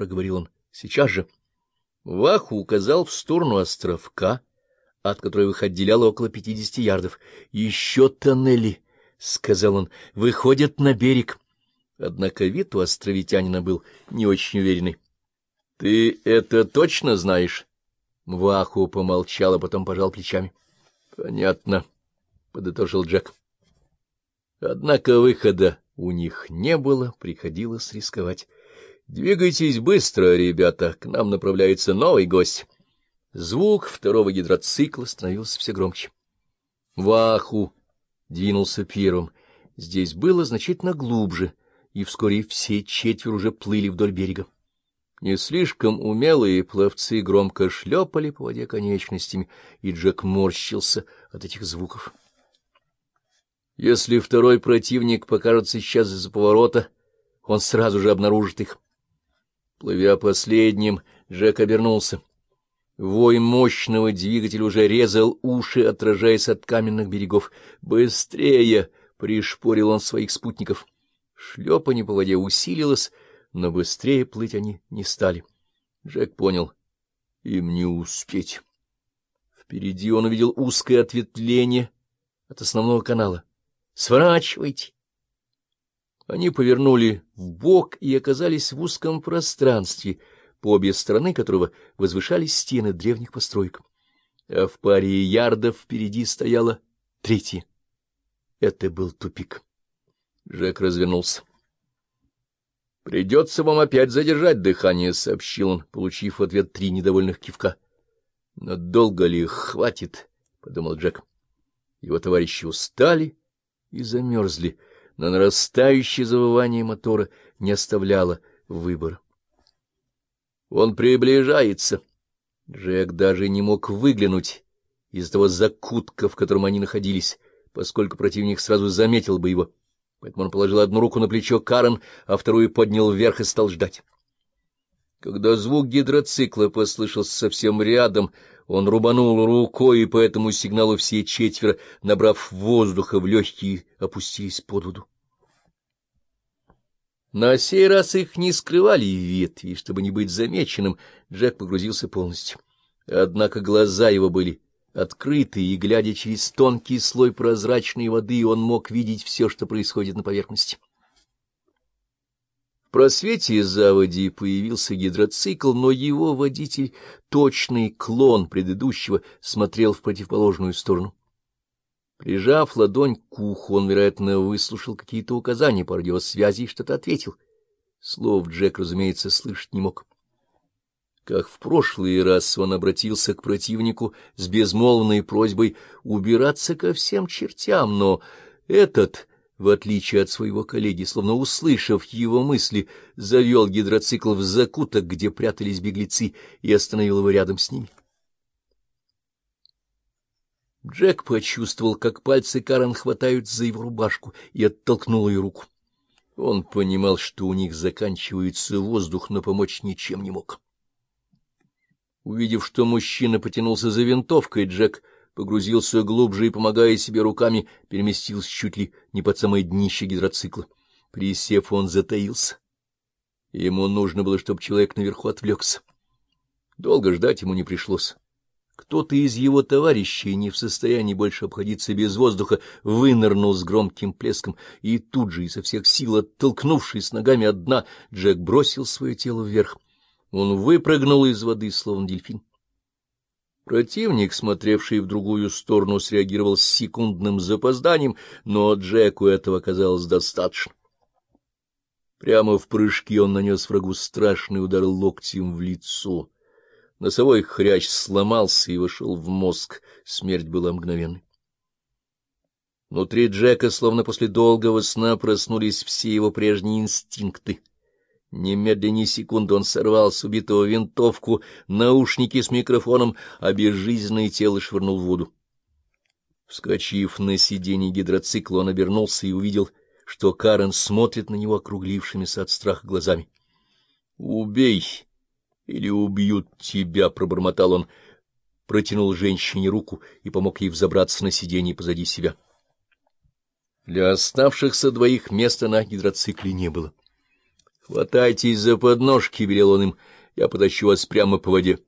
проговорил он. — Сейчас же. Ваху указал в сторону островка, от которого их отделяло около пятидесяти ярдов. — Еще тоннели, — сказал он, — выходят на берег. Однако вид у островитянина был не очень уверенный. — Ты это точно знаешь? Ваху помолчал, а потом пожал плечами. — Понятно, — подытожил Джек. Однако выхода у них не было, приходилось рисковать. — Двигайтесь быстро, ребята, к нам направляется новый гость. Звук второго гидроцикла становился все громче. Ваху двинулся первым. Здесь было значительно глубже, и вскоре все четверо уже плыли вдоль берега. Не слишком умелые пловцы громко шлепали по воде конечностями, и Джек морщился от этих звуков. Если второй противник покажется сейчас из-за поворота, он сразу же обнаружит их. Плывя последним, Джек обернулся. Вой мощного двигателя уже резал уши, отражаясь от каменных берегов. «Быстрее!» — пришпорил он своих спутников. Шлепанье по воде усилилось, но быстрее плыть они не стали. Джек понял — им не успеть. Впереди он увидел узкое ответвление от основного канала. «Сворачивайте!» Они повернули в бок и оказались в узком пространстве, по обе стороны которого возвышались стены древних построек. А в паре ярдов впереди стояла третья. Это был тупик. Жек развернулся. — Придется вам опять задержать дыхание, — сообщил он, получив в ответ три недовольных кивка. — Но долго ли хватит? — подумал Джек. Его товарищи устали и замерзли, но нарастающее завывание мотора не оставляло выбора. Он приближается. Джек даже не мог выглянуть из того закутка, в котором они находились, поскольку противник сразу заметил бы его поэтому он положил одну руку на плечо Карен, а вторую поднял вверх и стал ждать. Когда звук гидроцикла послышался совсем рядом, он рубанул рукой, и по этому сигналу все четверо, набрав воздуха в легкие, опустились под воду. На сей раз их не скрывали ветви, чтобы не быть замеченным, Джек погрузился полностью. Однако глаза его были Открытый и глядя через тонкий слой прозрачной воды, он мог видеть все, что происходит на поверхности. В просвете заводи появился гидроцикл, но его водитель, точный клон предыдущего, смотрел в противоположную сторону. Прижав ладонь к уху, он, вероятно, выслушал какие-то указания по радиосвязи и что-то ответил. Слов Джек, разумеется, слышать не мог. Как в прошлый раз он обратился к противнику с безмолвной просьбой убираться ко всем чертям, но этот, в отличие от своего коллеги, словно услышав его мысли, завел гидроцикл в закуток, где прятались беглецы, и остановил его рядом с ними. Джек почувствовал, как пальцы Карен хватают за его рубашку, и оттолкнул ее руку. Он понимал, что у них заканчивается воздух, но помочь ничем не мог. Увидев, что мужчина потянулся за винтовкой, Джек погрузился глубже и, помогая себе руками, переместился чуть ли не под самое днище гидроцикла. Присев, он затаился. Ему нужно было, чтобы человек наверху отвлекся. Долго ждать ему не пришлось. Кто-то из его товарищей, не в состоянии больше обходиться без воздуха, вынырнул с громким плеском, и тут же, изо всех сил оттолкнувшись ногами от дна, Джек бросил свое тело вверх. Он выпрыгнул из воды, словно дельфин. Противник, смотревший в другую сторону, среагировал с секундным запозданием, но Джеку этого оказалось достаточно. Прямо в прыжке он нанес врагу страшный удар локтем в лицо. Носовой хрящ сломался и вошел в мозг. Смерть была мгновенной. Внутри Джека, словно после долгого сна, проснулись все его прежние инстинкты — Немедленно ни секунды он сорвал с убитого винтовку, наушники с микрофоном, а безжизненное тело швырнул в воду. Вскочив на сиденье гидроцикла, он обернулся и увидел, что Карен смотрит на него округлившимися от страха глазами. — Убей или убьют тебя, — пробормотал он, протянул женщине руку и помог ей взобраться на сиденье позади себя. Для оставшихся двоих места на гидроцикле не было. — Хватайтесь за подножки, — велел он им, — я потащу вас прямо по воде.